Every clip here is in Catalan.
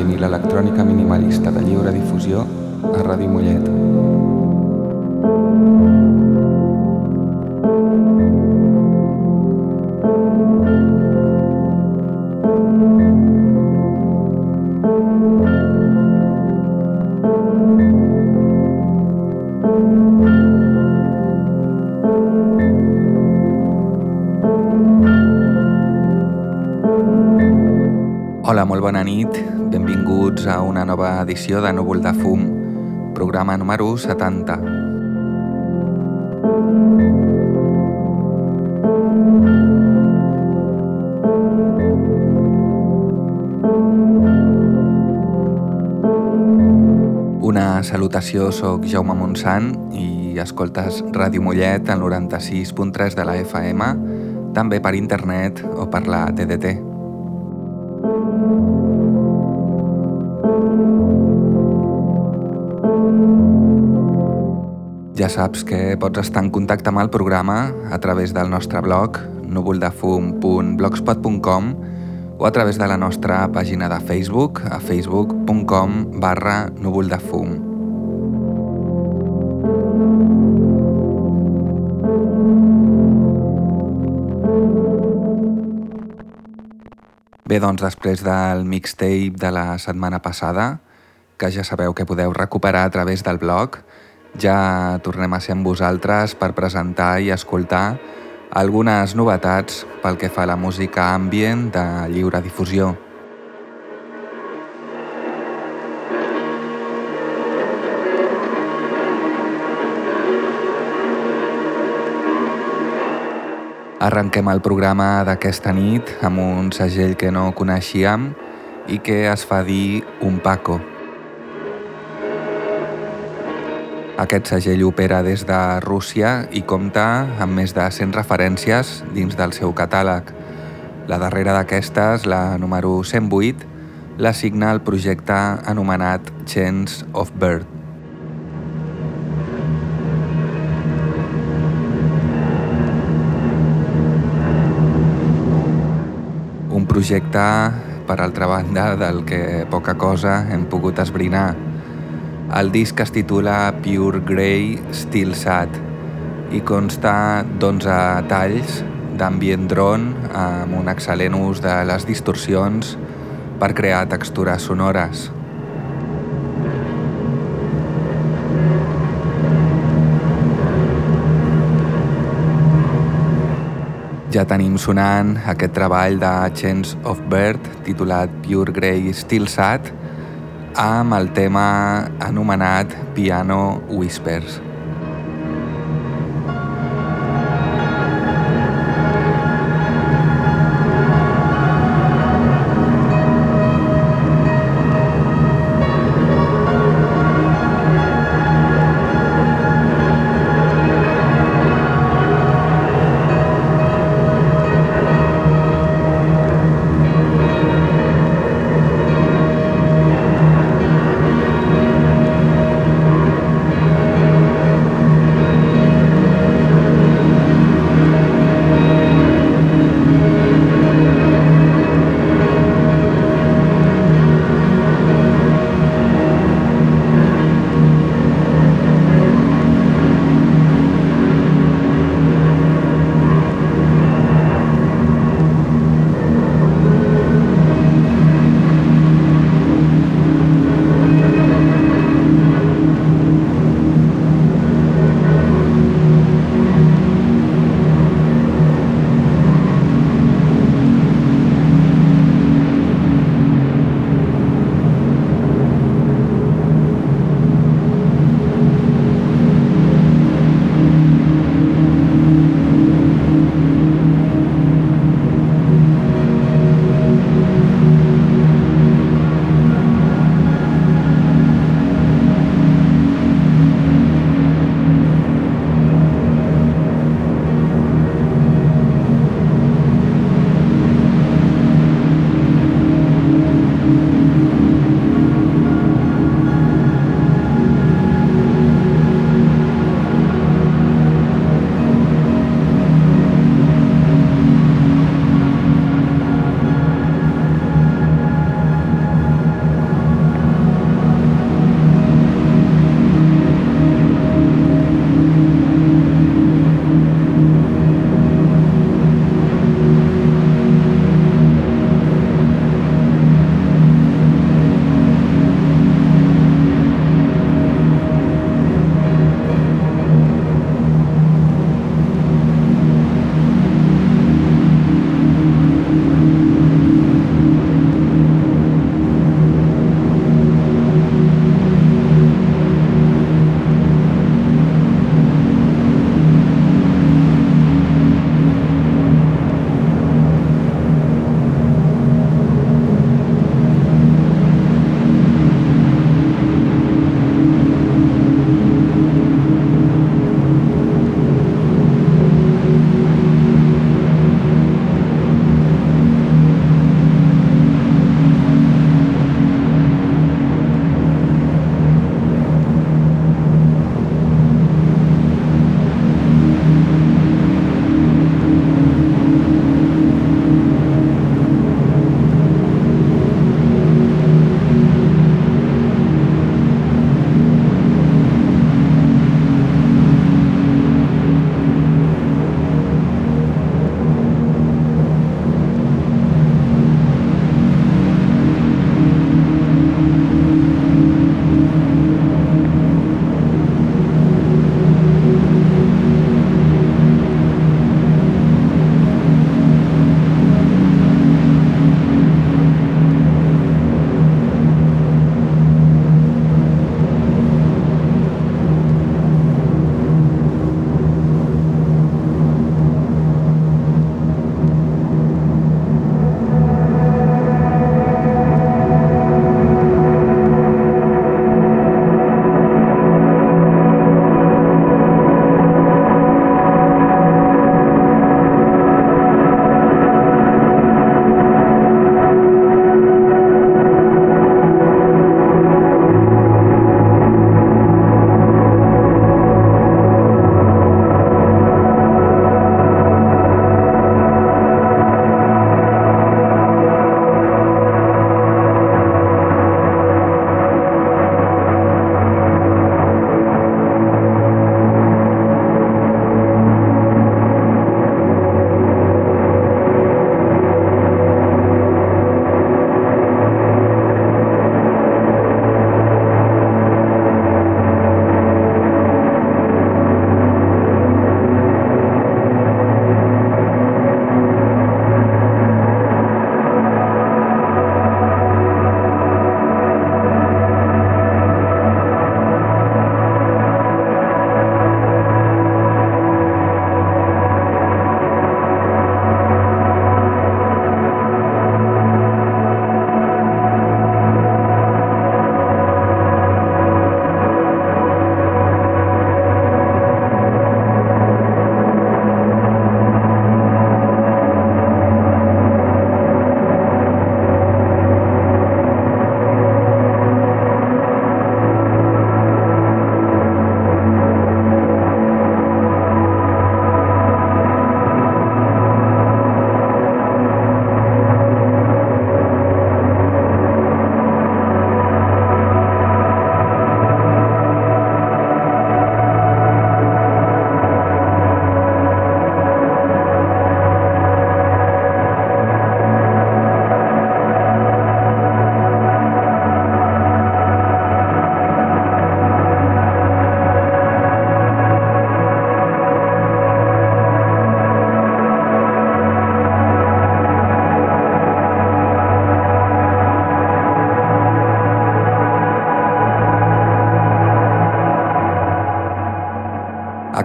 música ambient i edició de Núvol de Fum, programa número 70. Una salutació, sóc Jaume Montsant i escoltes Ràdio Mollet al 96.3 de la FM, també per internet o per la TDT. Ja saps que pots estar en contacte amb el programa a través del nostre blog núvoldefum.blogspot.com o a través de la nostra pàgina de Facebook a facebook.com barra núvoldefum. Bé, doncs després del mixtape de la setmana passada, que ja sabeu que podeu recuperar a través del blog, ja tornem a ser amb vosaltres per presentar i escoltar algunes novetats pel que fa a la música ambient de lliure difusió. Arrenquem el programa d'aquesta nit amb un segell que no coneixíem i que es fa dir Un Paco. Aquest segell opera des de Rússia i compta amb més de 100 referències dins del seu catàleg. La darrera d'aquestes, la número 108, la signa el projecte anomenat Chance of Bird. Un projecte, per altra banda, del que poca cosa hem pogut esbrinar. El disc es titula Pure Grey Still Sad i consta d'11 talls d'ambient drone amb un excel·lent ús de les distorsions per crear textures sonores. Ja tenim sonant aquest treball de Chance of Bird titulat Pure Grey Still Sad amb el tema anomenat Piano Whispers.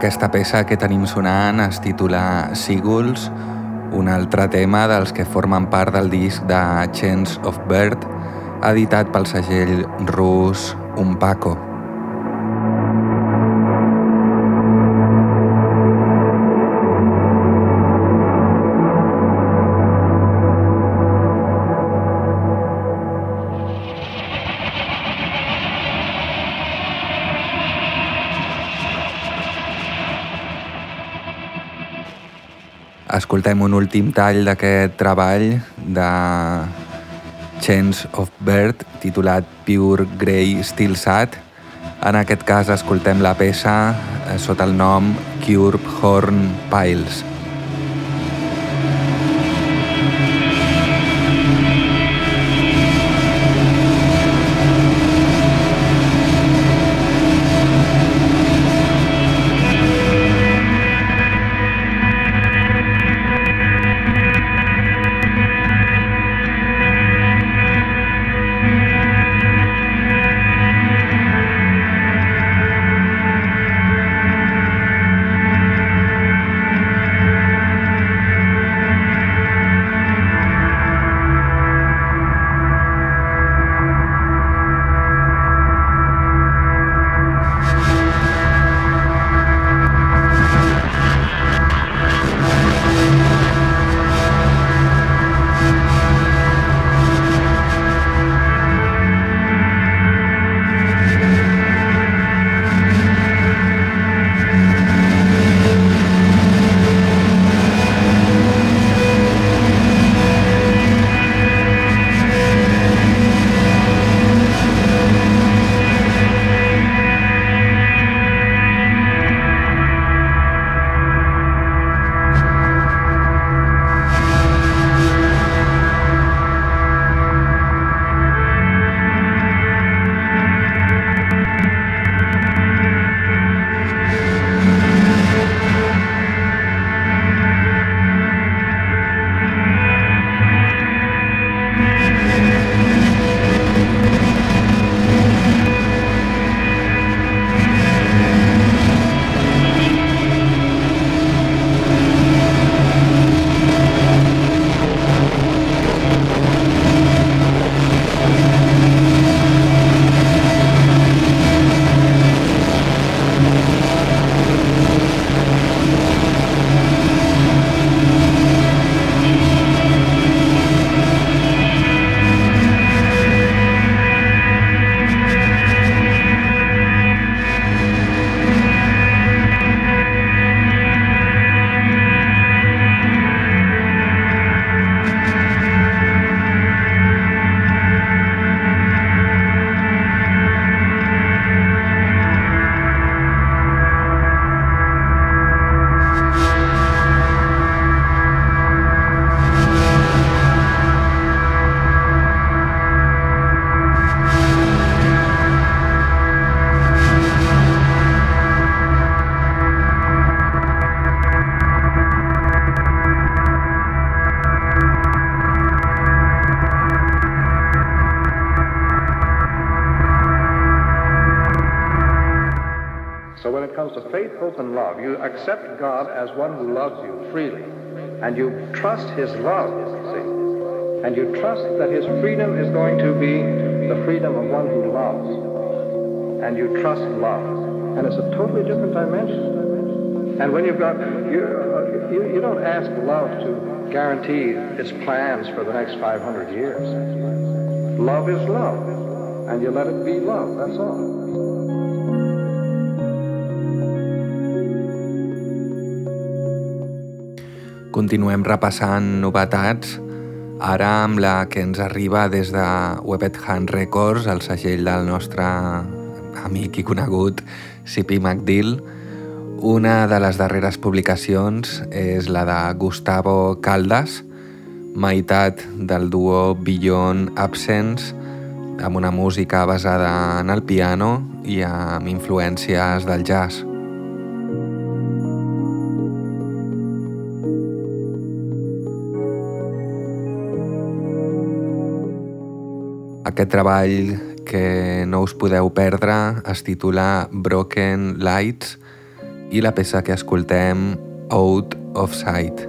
Aquesta peça que tenim sonant es titula Seagulls, un altre tema dels que formen part del disc de Chance of Bird, editat pel segell rus Umpaco. Escoltem un últim tall d'aquest treball de Chance of Bird titulat Pure Grey Steel Sat. En aquest cas escoltem la peça eh, sota el nom Cure Horn Piles. Trust His love, see, and you trust that His freedom is going to be the freedom of one who loves, and you trust love, and it's a totally different dimension. And when you've got, you, you, you don't ask love to guarantee its plans for the next 500 years. Love is love, and you let it be love, that's all. Continuem repassant novetats, ara amb la que ens arriba des de Webet Hand Records, el segell del nostre amic i conegut C.P. McDill. Una de les darreres publicacions és la de Gustavo Caldas, meitat del duo Beyond Absence, amb una música basada en el piano i amb influències del jazz. Aquest treball que no us podeu perdre es titula Broken Lights i la peça que escoltem Out of Sight.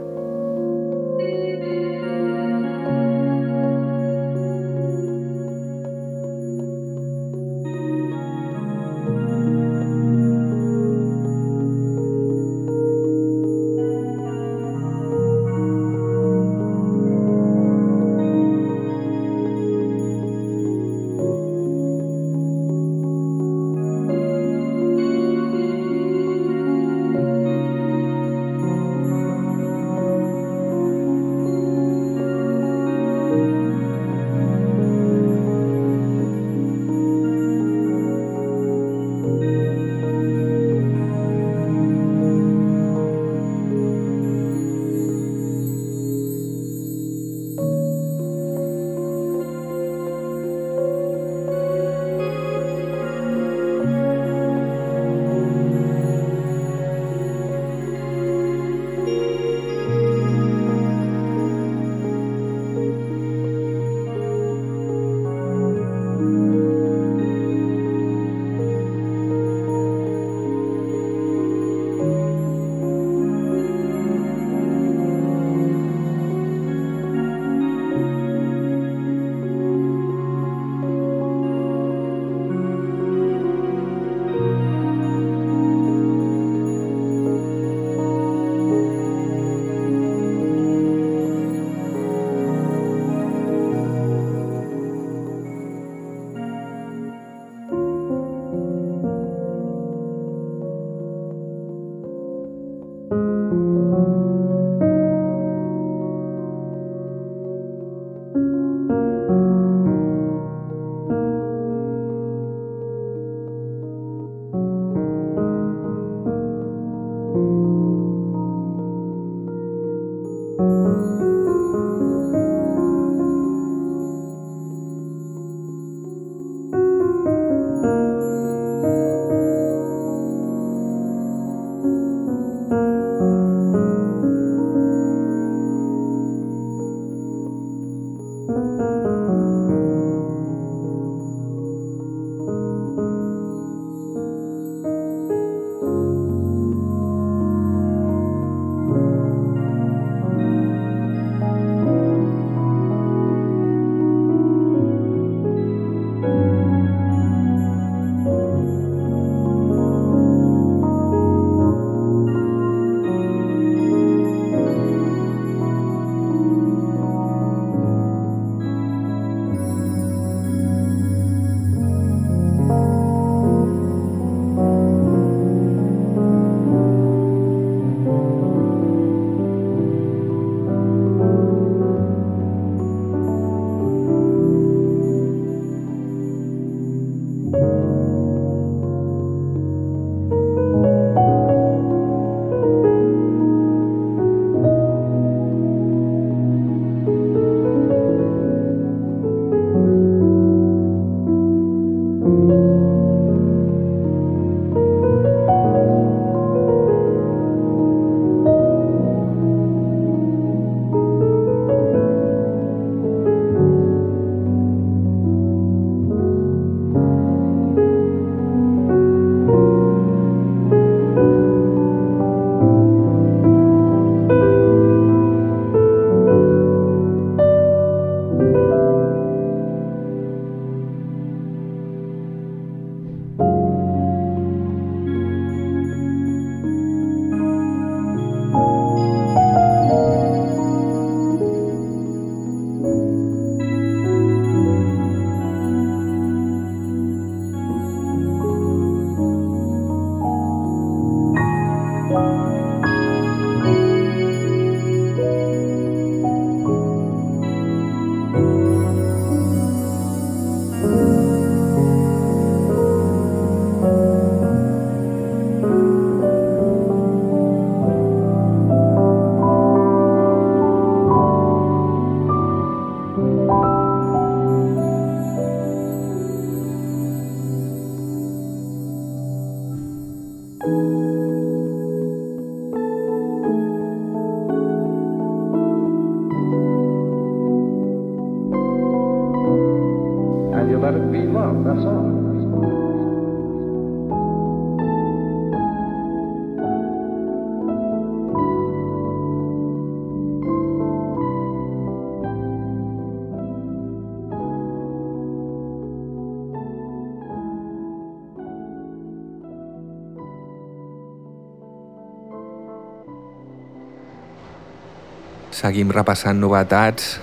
Seguim repassant novetats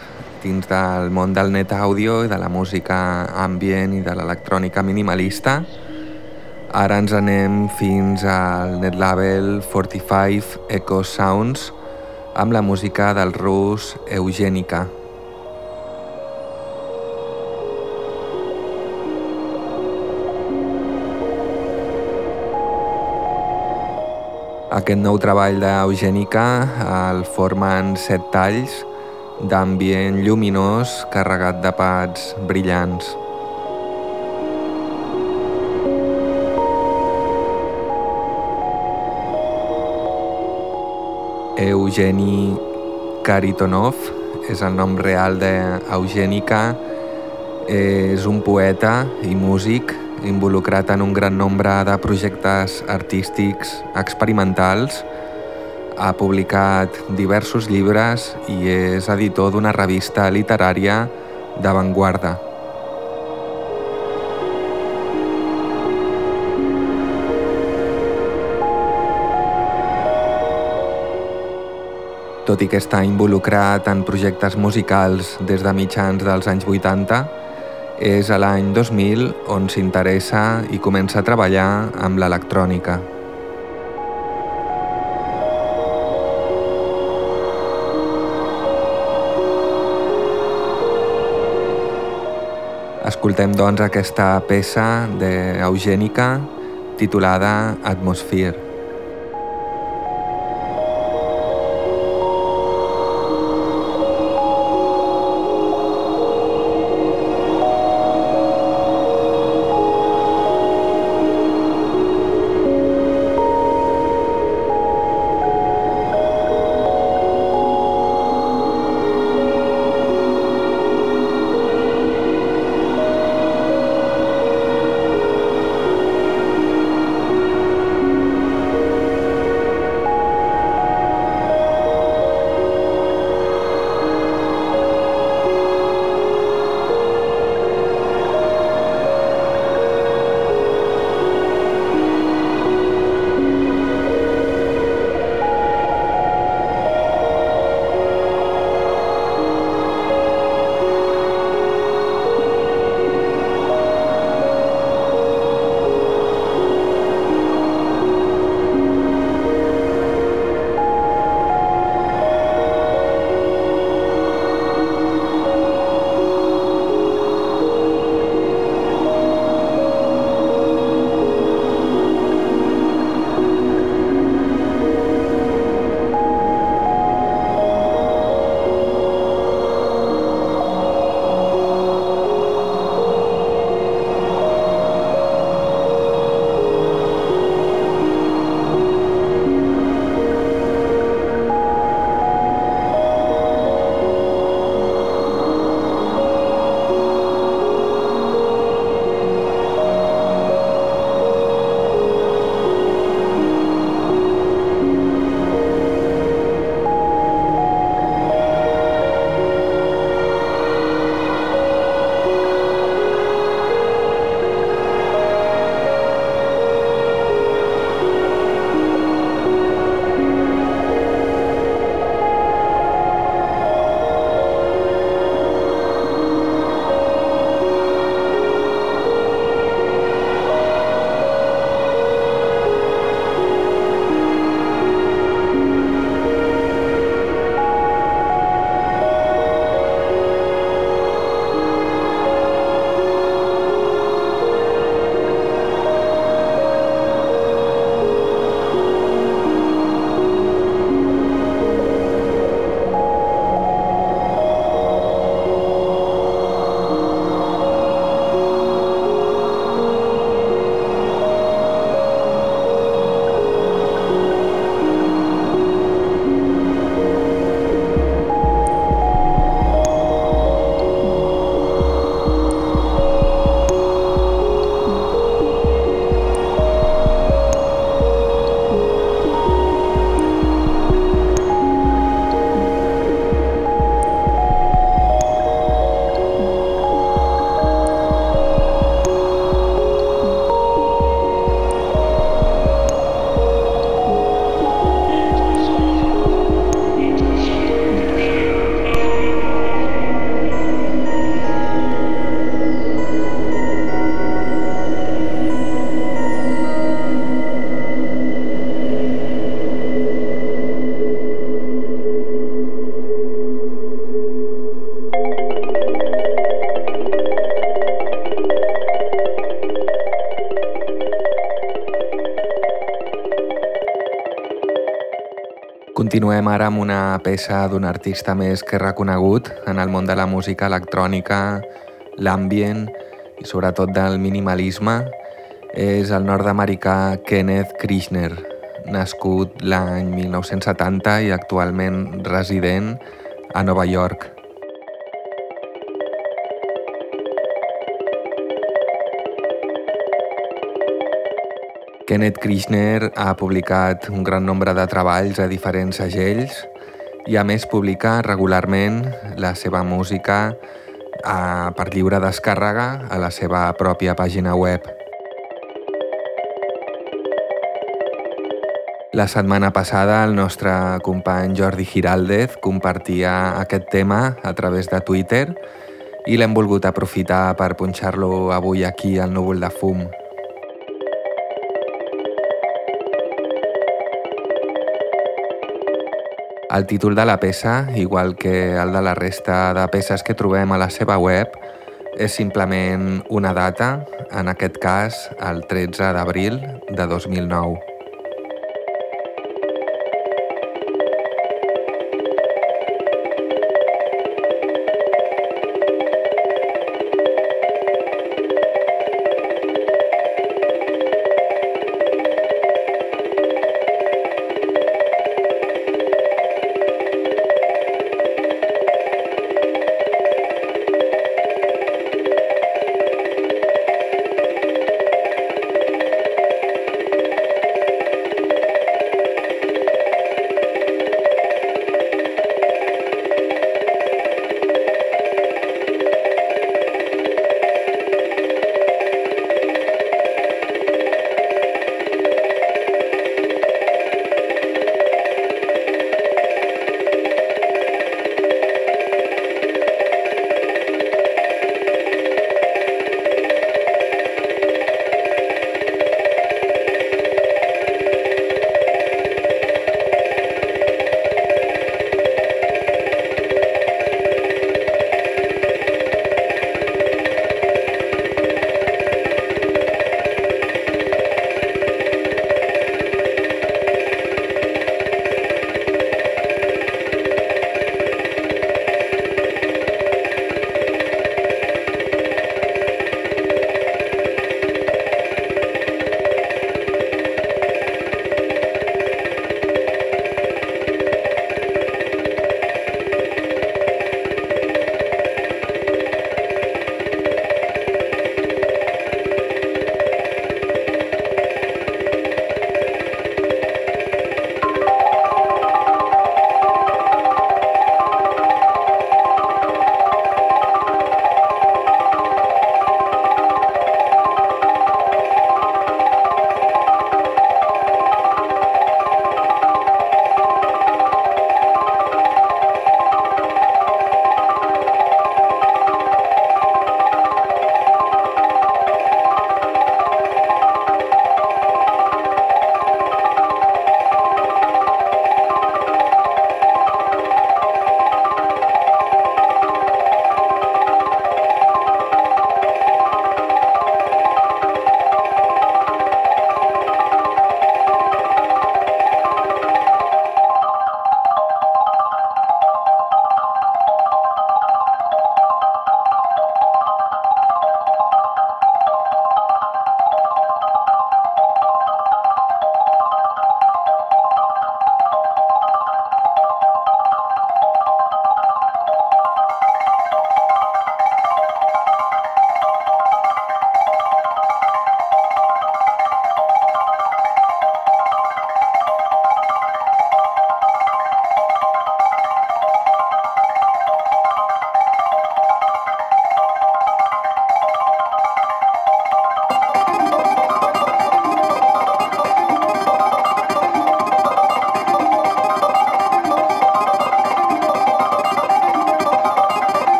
dins del món del net àudio i de la música ambient i de l'electrònica minimalista. Ara ens anem fins al net label 45 Echo Sounds amb la música del rus Eugènica. Aquest nou treball d'Eugènica el formen set talls d'ambient lluminós carregat de pads brillants. Eugeni Karitonov és el nom real d'Eugènica, és un poeta i músic involucrat en un gran nombre de projectes artístics experimentals, ha publicat diversos llibres i és editor d'una revista literària d'avantguarda. Tot i que està involucrat en projectes musicals des de mitjans dels anys 80, és a l'any 2000 on s'interessa i comença a treballar amb l'electrònica. Escoltem doncs aquesta peça d'Eugènica titulada Atmosphere. Continuem ara amb una peça d'un artista més que reconegut en el món de la música electrònica, l'ambient i sobretot del minimalisme. És el nord-americà Kenneth Krishner, nascut l'any 1970 i actualment resident a Nova York. Kenneth Krishner ha publicat un gran nombre de treballs a diferents segells i a més publica regularment la seva música a, per lliure descàrrega a la seva pròpia pàgina web. La setmana passada el nostre company Jordi Giraldez compartia aquest tema a través de Twitter i l'hem volgut aprofitar per punxar-lo avui aquí al núvol de fum. El títol de la peça, igual que el de la resta de peces que trobem a la seva web, és simplement una data, en aquest cas el 13 d'abril de 2009.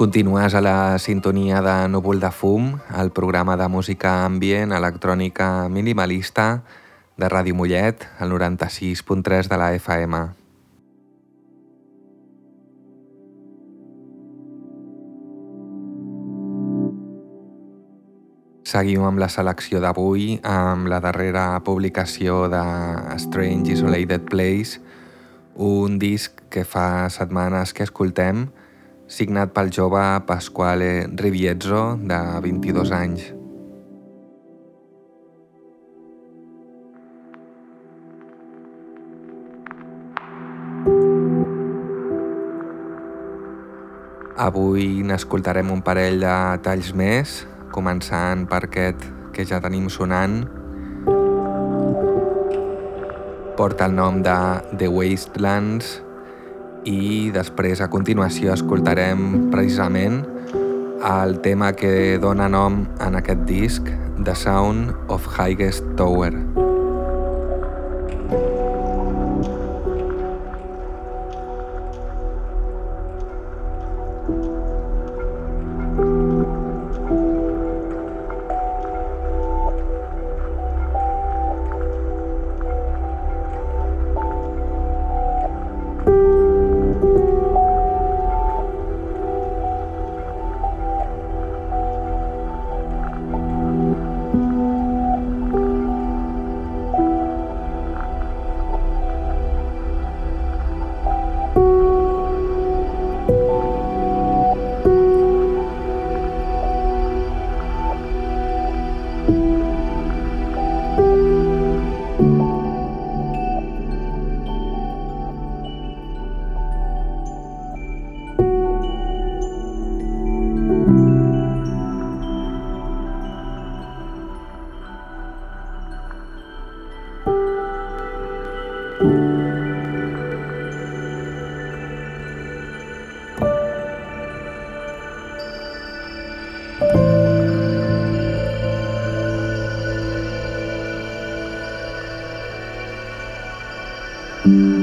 Continues a la sintonia de Núvol de Fum, el programa de música ambient electrònica minimalista de Ràdio Mollet, el 96.3 de la FM. Seguim amb la selecció d'avui, amb la darrera publicació de Strange Isolated Place, un disc que fa setmanes que escoltem, signat pel jove Pasquale Riviezzo, de 22 anys. Avui n'escoltarem un parell de talls més, començant per aquest que ja tenim sonant. Porta el nom de The Wastelands, i després a continuació escoltarem precisament el tema que dona nom en aquest disc, The Sound of Highest Tower. Mm-hmm.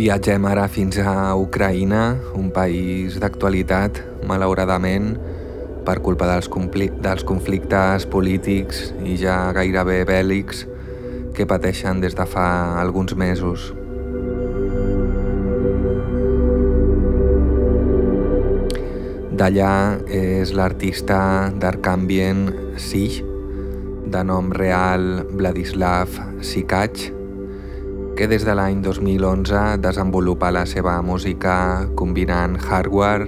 Viatgem ara fins a Ucraïna, un país d'actualitat, malauradament, per culpa dels, dels conflictes polítics i ja gairebé bèl·lics que pateixen des de fa alguns mesos. D'allà és l'artista d'Arcambien Sig, de nom real Vladislav Sikach, que des de l'any 2011 desenvolupa la seva música combinant hardware,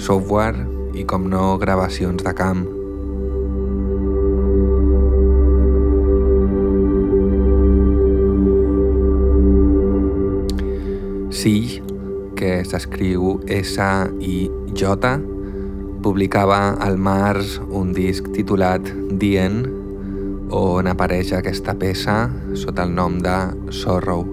software i, com no, gravacions de camp. Sig, que s'escriu S-I-J, publicava al març un disc titulat Dient, on apareix aquesta peça sota el nom de Sorrow.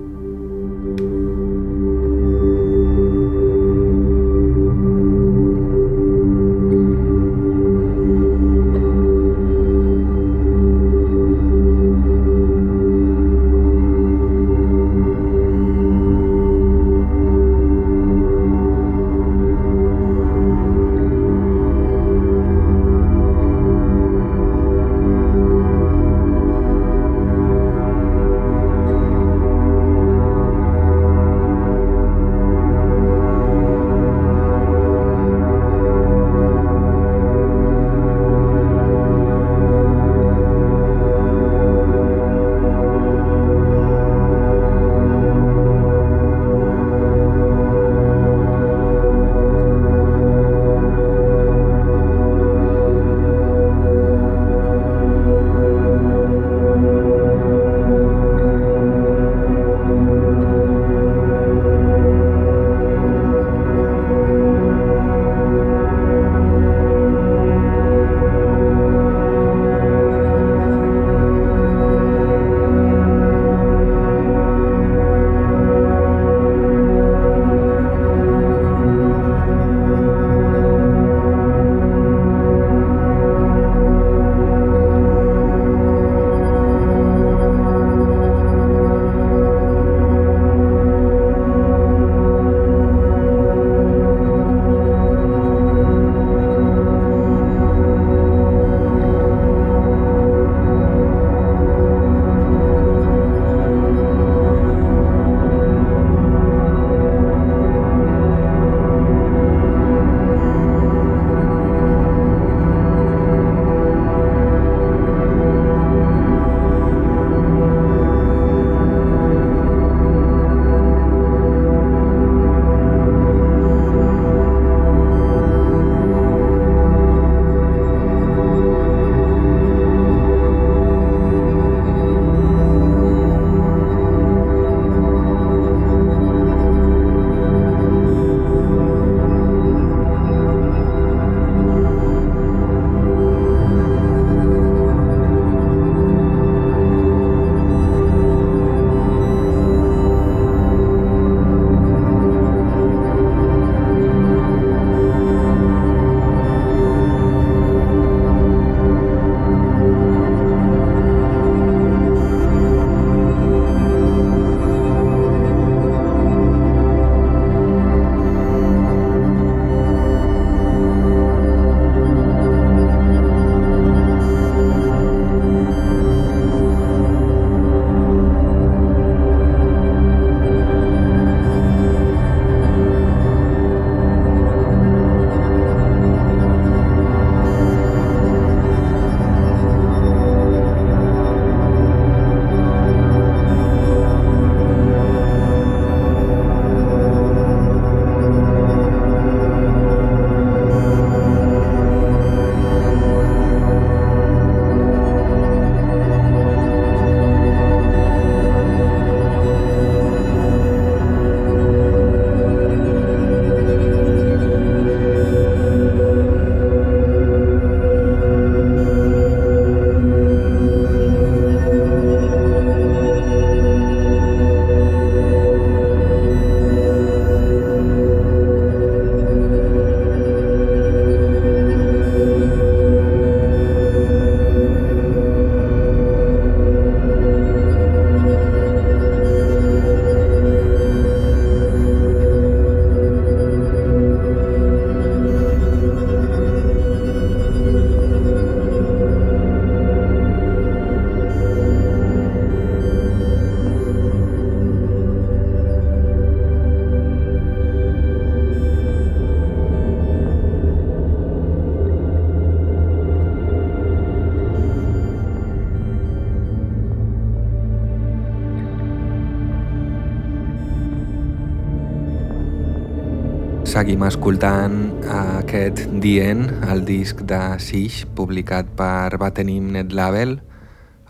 Seguim escoltant aquest Dient, el disc de Sish, publicat per Batenim Net Label.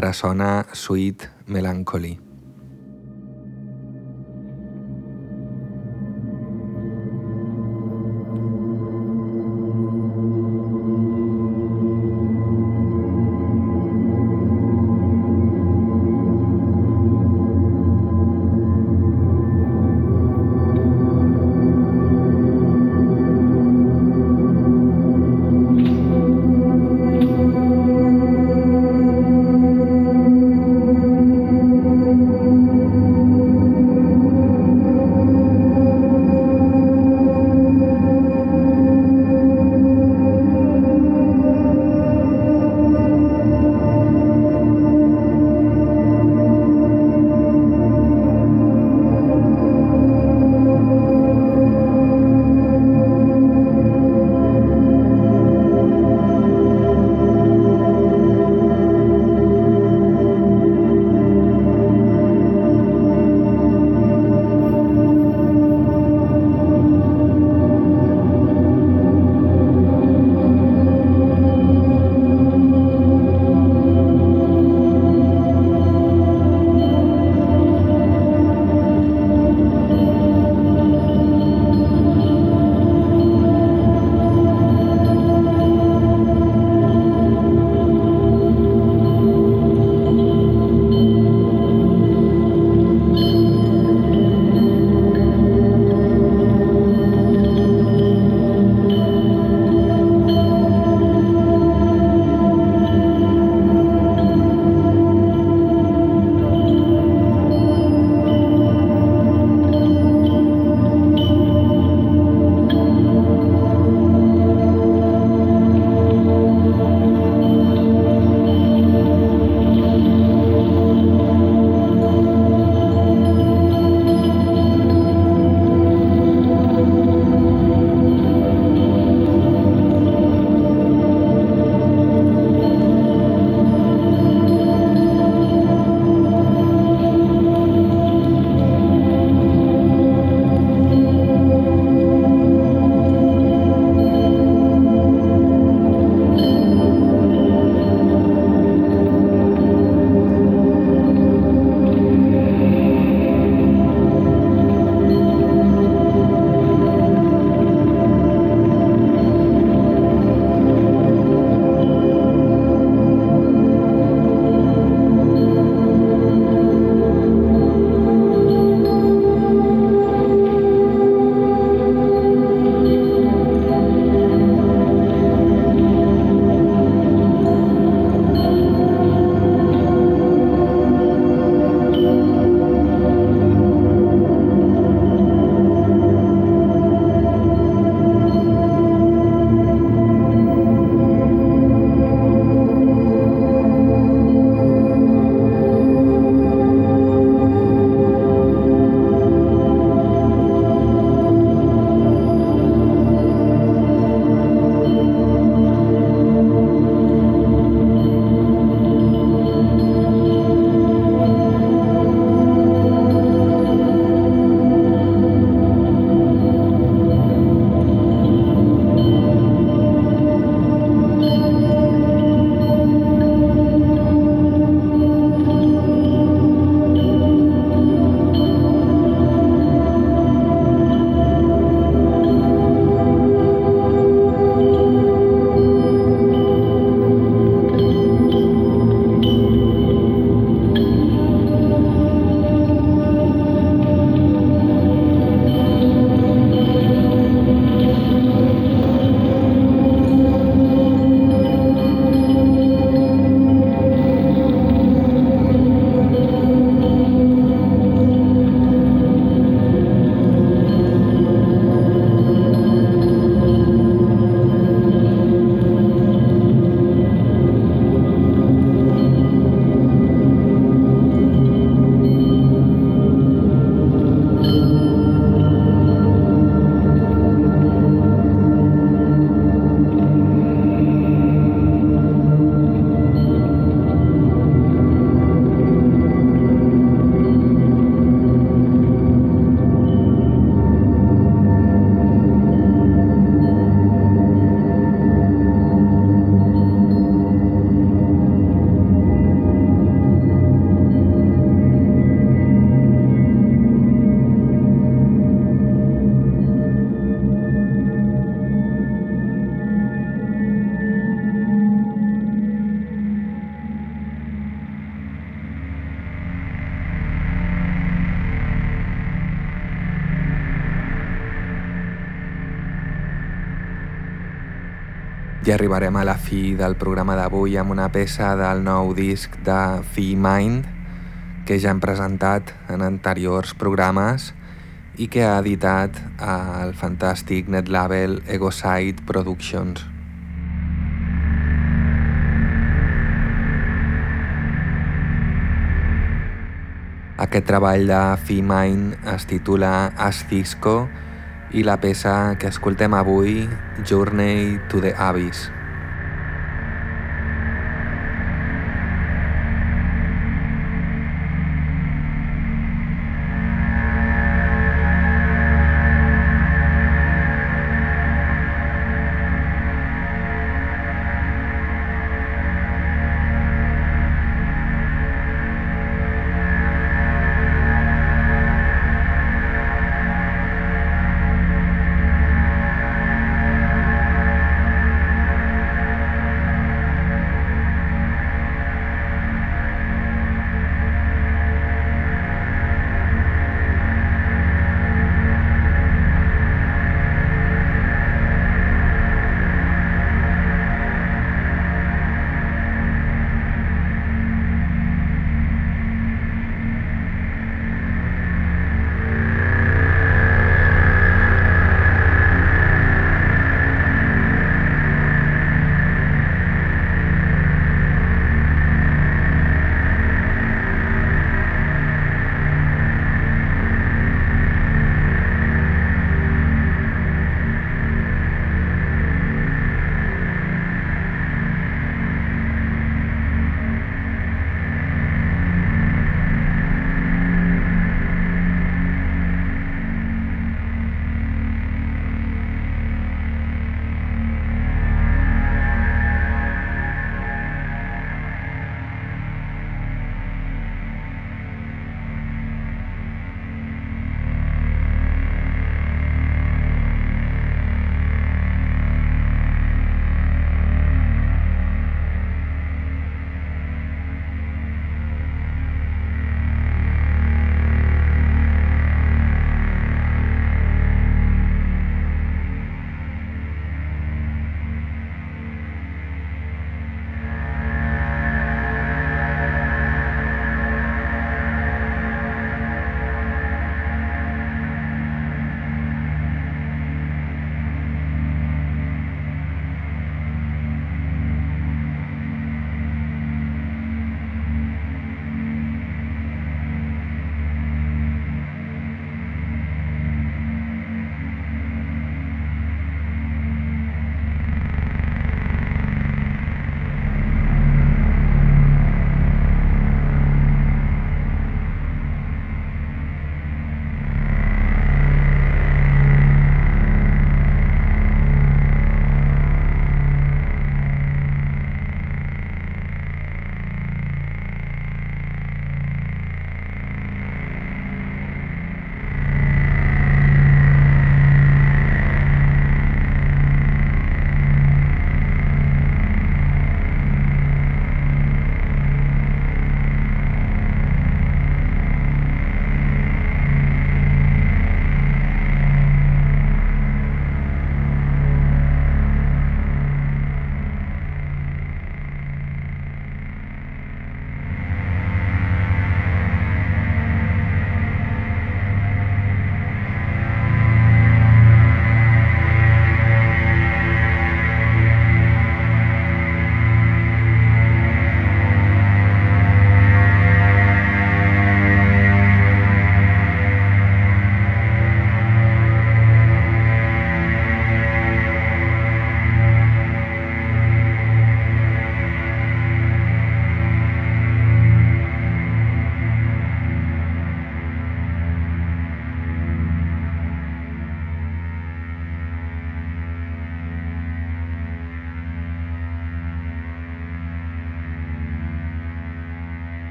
Ara sona Sweet Melancholy. Ja arribarem a la fi del programa d'avui amb una peça del nou disc de Fee Mind que ja hem presentat en anteriors programes i que ha editat el fantàstic net label Egoside Productions. Aquest treball de Fee Mind es titula Ascisco i la peça que escoltem avui, Journey to the Abyss.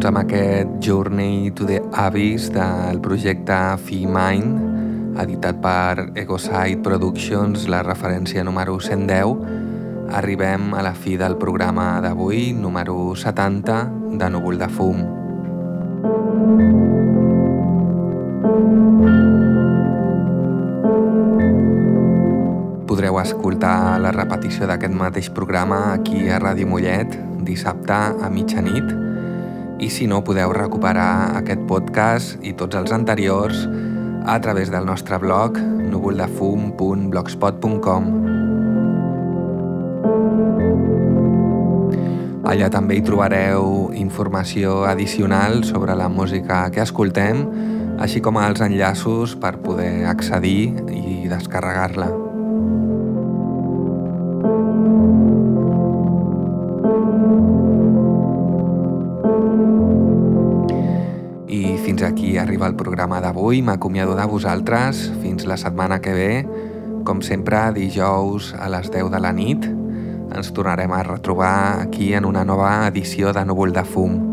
Doncs, amb aquest Journey to the Abyss del projecte Mind, editat per Egoside Productions, la referència número 110, arribem a la fi del programa d'avui, número 70, de Núvol de Fum. Podreu escoltar la repetició d'aquest mateix programa aquí a Ràdio Mollet dissabte a mitjanit i si no podeu recuperar aquest podcast i tots els anteriors a través del nostre blog núvoldefum.blogspot.com Allà també hi trobareu informació addicional sobre la música que escoltem, així com els enllaços per poder accedir i descarregar-la. Programa d'avui. M'acomiado de vosaltres. Fins la setmana que ve. Com sempre, dijous a les 10 de la nit. Ens tornarem a retrobar aquí en una nova edició de Núvol de Fum.